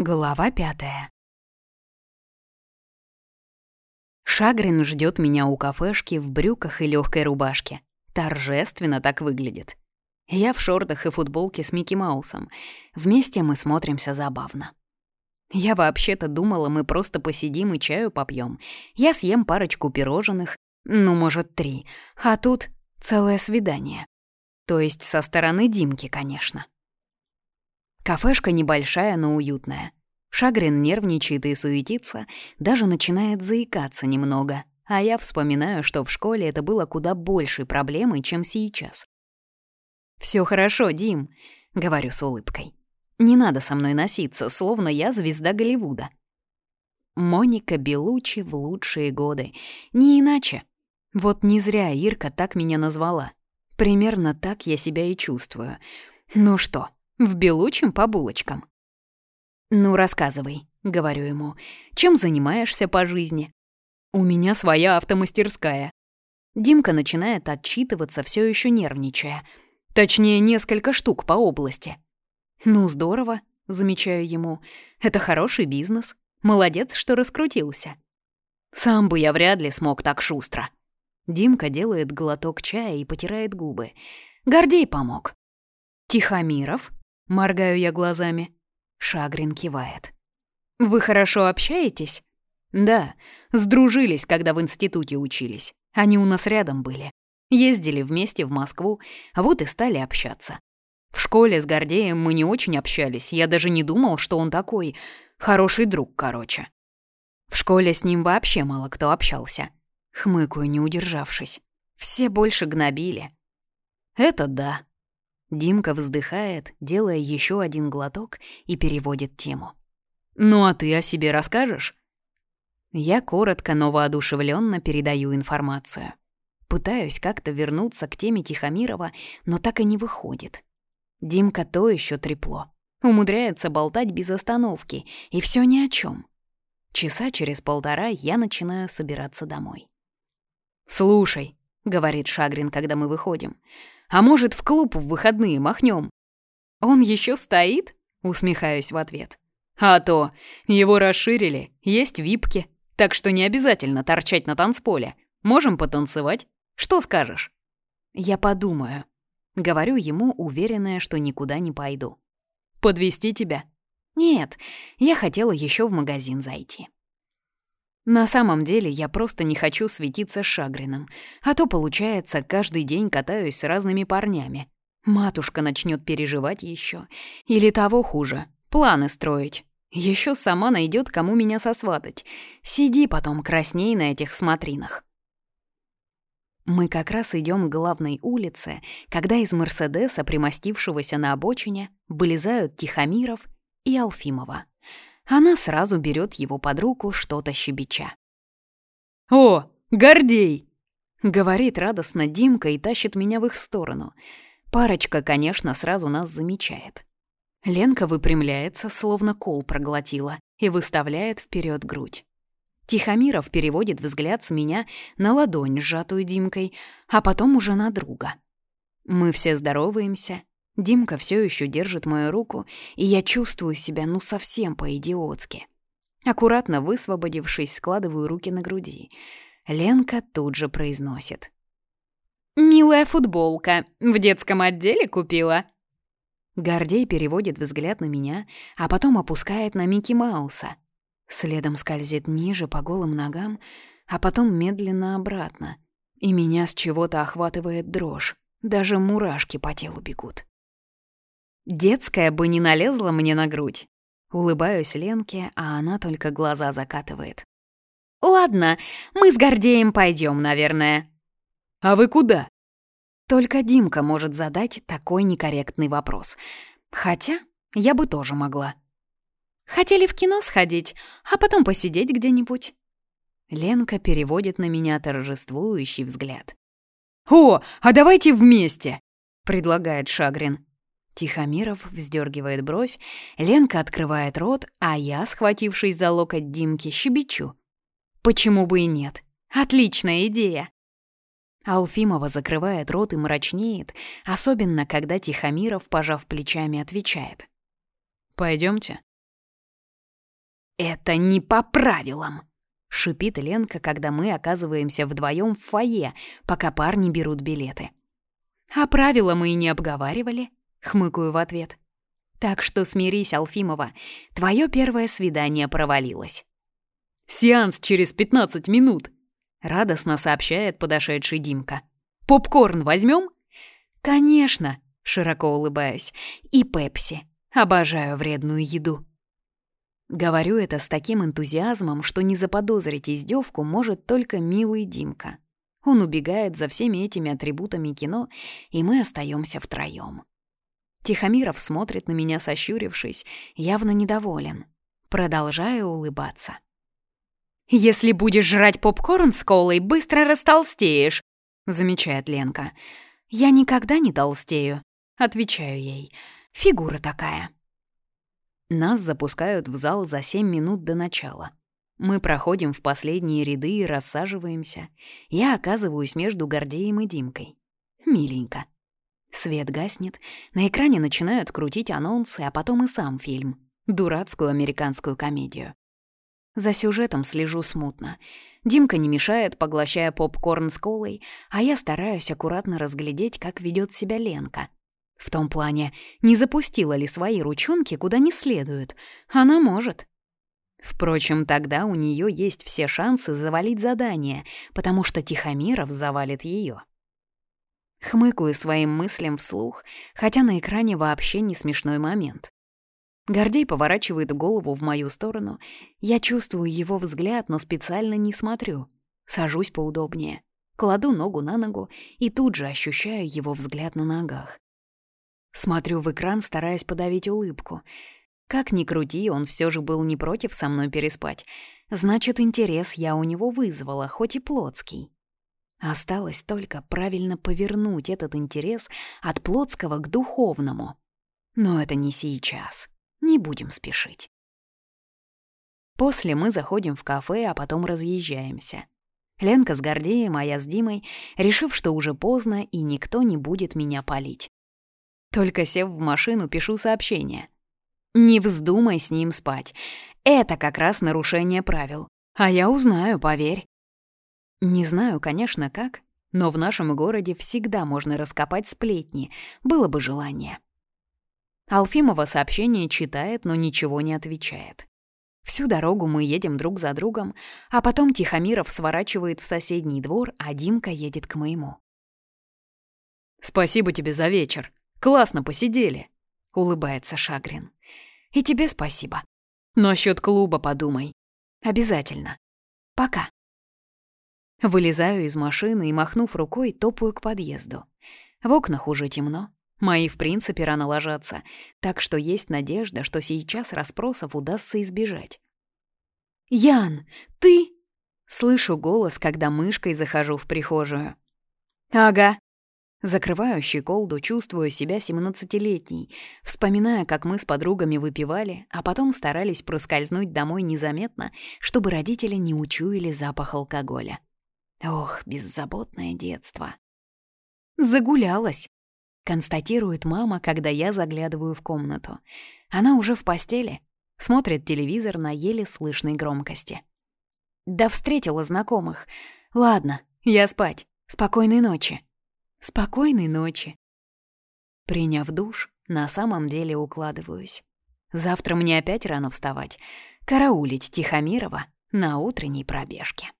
Глава пятая. Шагрин ждет меня у кафешки в брюках и легкой рубашке. Торжественно так выглядит. Я в шортах и футболке с Микки Маусом. Вместе мы смотримся забавно. Я вообще-то думала, мы просто посидим и чаю попьем. Я съем парочку пирожных, ну, может, три. А тут целое свидание. То есть со стороны Димки, конечно. Кафешка небольшая, но уютная. Шагрин нервничает и суетится, даже начинает заикаться немного, а я вспоминаю, что в школе это было куда большей проблемой, чем сейчас. «Всё хорошо, Дим», — говорю с улыбкой. «Не надо со мной носиться, словно я звезда Голливуда». Моника Белучи в лучшие годы. Не иначе. Вот не зря Ирка так меня назвала. Примерно так я себя и чувствую. Ну что, в белучем по булочкам. «Ну, рассказывай», — говорю ему, — «чем занимаешься по жизни?» «У меня своя автомастерская». Димка начинает отчитываться, все еще нервничая. Точнее, несколько штук по области. «Ну, здорово», — замечаю ему. «Это хороший бизнес. Молодец, что раскрутился». «Сам бы я вряд ли смог так шустро». Димка делает глоток чая и потирает губы. Гордей помог. «Тихомиров?» Моргаю я глазами. Шагрин кивает. «Вы хорошо общаетесь?» «Да, сдружились, когда в институте учились. Они у нас рядом были. Ездили вместе в Москву, а вот и стали общаться. В школе с Гордеем мы не очень общались, я даже не думал, что он такой. Хороший друг, короче. В школе с ним вообще мало кто общался. Хмыкаю, не удержавшись. Все больше гнобили. Это да, Димка вздыхает, делая еще один глоток и переводит тему. «Ну а ты о себе расскажешь?» Я коротко, но воодушевленно передаю информацию. Пытаюсь как-то вернуться к теме Тихомирова, но так и не выходит. Димка то еще трепло. Умудряется болтать без остановки, и все ни о чем. Часа через полтора я начинаю собираться домой. «Слушай», — говорит Шагрин, когда мы выходим, — а может, в клуб в выходные махнем? Он еще стоит? Усмехаюсь в ответ. А то, его расширили, есть випки, так что не обязательно торчать на танцполе. Можем потанцевать. Что скажешь? Я подумаю. Говорю ему, уверенная, что никуда не пойду. Подвести тебя? Нет, я хотела еще в магазин зайти. На самом деле я просто не хочу светиться Шагриным, а то, получается, каждый день катаюсь с разными парнями. Матушка начнет переживать еще. Или того хуже, планы строить. Еще сама найдет, кому меня сосватать. Сиди потом красней на этих смотринах. Мы как раз идем к главной улице, когда из Мерседеса, примостившегося на обочине, вылезают Тихомиров и Алфимова. Она сразу берет его под руку, что-то щебеча. «О, Гордей!» — говорит радостно Димка и тащит меня в их сторону. Парочка, конечно, сразу нас замечает. Ленка выпрямляется, словно кол проглотила, и выставляет вперед грудь. Тихомиров переводит взгляд с меня на ладонь, сжатую Димкой, а потом уже на друга. Мы все здороваемся, Димка все еще держит мою руку, и я чувствую себя ну совсем по-идиотски. Аккуратно высвободившись, складываю руки на груди. Ленка тут же произносит. «Милая футболка. В детском отделе купила?» Гордей переводит взгляд на меня, а потом опускает на Микки Мауса. Следом скользит ниже по голым ногам, а потом медленно обратно. И меня с чего-то охватывает дрожь. Даже мурашки по телу бегут. Детская бы не налезла мне на грудь. Улыбаюсь Ленке, а она только глаза закатывает. «Ладно, мы с Гордеем пойдем, наверное». «А вы куда?» Только Димка может задать такой некорректный вопрос. Хотя я бы тоже могла. «Хотели в кино сходить, а потом посидеть где-нибудь?» Ленка переводит на меня торжествующий взгляд. «О, а давайте вместе!» — предлагает Шагрин. Тихомиров вздергивает бровь, Ленка открывает рот, а я, схватившись за локоть Димки, щебечу. Почему бы и нет? Отличная идея! Алфимова закрывает рот и мрачнеет, особенно когда Тихомиров, пожав плечами, отвечает. Пойдемте. «Это не по правилам!» — шипит Ленка, когда мы оказываемся вдвоем в фойе, пока парни берут билеты. «А правила мы и не обговаривали», — хмыкаю в ответ. «Так что смирись, Алфимова, твое первое свидание провалилось». «Сеанс через 15 минут», — радостно сообщает подошедший Димка. «Попкорн возьмем?» «Конечно», — широко улыбаюсь, — «и пепси. Обожаю вредную еду». Говорю это с таким энтузиазмом, что не заподозрить издевку может только милый Димка. Он убегает за всеми этими атрибутами кино, и мы остаемся втроем. Тихомиров смотрит на меня, сощурившись, явно недоволен. Продолжаю улыбаться. «Если будешь жрать попкорн с колой, быстро растолстеешь», — замечает Ленка. «Я никогда не толстею», — отвечаю ей. «Фигура такая». Нас запускают в зал за 7 минут до начала. Мы проходим в последние ряды и рассаживаемся. Я оказываюсь между Гордеем и Димкой. Миленько. Свет гаснет, на экране начинают крутить анонсы, а потом и сам фильм. Дурацкую американскую комедию. За сюжетом слежу смутно. Димка не мешает, поглощая попкорн с колой, а я стараюсь аккуратно разглядеть, как ведет себя Ленка — в том плане, не запустила ли свои ручонки куда не следует. Она может. Впрочем, тогда у нее есть все шансы завалить задание, потому что Тихомиров завалит ее. Хмыкаю своим мыслям вслух, хотя на экране вообще не смешной момент. Гордей поворачивает голову в мою сторону. Я чувствую его взгляд, но специально не смотрю. Сажусь поудобнее. Кладу ногу на ногу и тут же ощущаю его взгляд на ногах. Смотрю в экран, стараясь подавить улыбку. Как ни крути, он все же был не против со мной переспать. Значит, интерес я у него вызвала, хоть и плотский. Осталось только правильно повернуть этот интерес от плотского к духовному. Но это не сейчас. Не будем спешить. После мы заходим в кафе, а потом разъезжаемся. Ленка с Гордеем, а я с Димой, решив, что уже поздно и никто не будет меня палить. Только сев в машину, пишу сообщение. Не вздумай с ним спать. Это как раз нарушение правил. А я узнаю, поверь. Не знаю, конечно, как, но в нашем городе всегда можно раскопать сплетни, было бы желание. Алфимова сообщение читает, но ничего не отвечает. Всю дорогу мы едем друг за другом, а потом Тихомиров сворачивает в соседний двор, а Димка едет к моему. «Спасибо тебе за вечер», Классно посидели», — улыбается Шагрин. «И тебе спасибо. Насчет клуба подумай». «Обязательно. Пока». Вылезаю из машины и, махнув рукой, топаю к подъезду. В окнах уже темно. Мои, в принципе, рано ложатся, так что есть надежда, что сейчас расспросов удастся избежать. «Ян, ты?» Слышу голос, когда мышкой захожу в прихожую. «Ага», Закрываю щеколду, чувствую себя семнадцатилетней, вспоминая, как мы с подругами выпивали, а потом старались проскользнуть домой незаметно, чтобы родители не учуяли запах алкоголя. Ох, беззаботное детство. «Загулялась», — констатирует мама, когда я заглядываю в комнату. Она уже в постели, смотрит телевизор на еле слышной громкости. «Да встретила знакомых. Ладно, я спать. Спокойной ночи». Спокойной ночи. Приняв душ, на самом деле укладываюсь. Завтра мне опять рано вставать, караулить Тихомирова на утренней пробежке.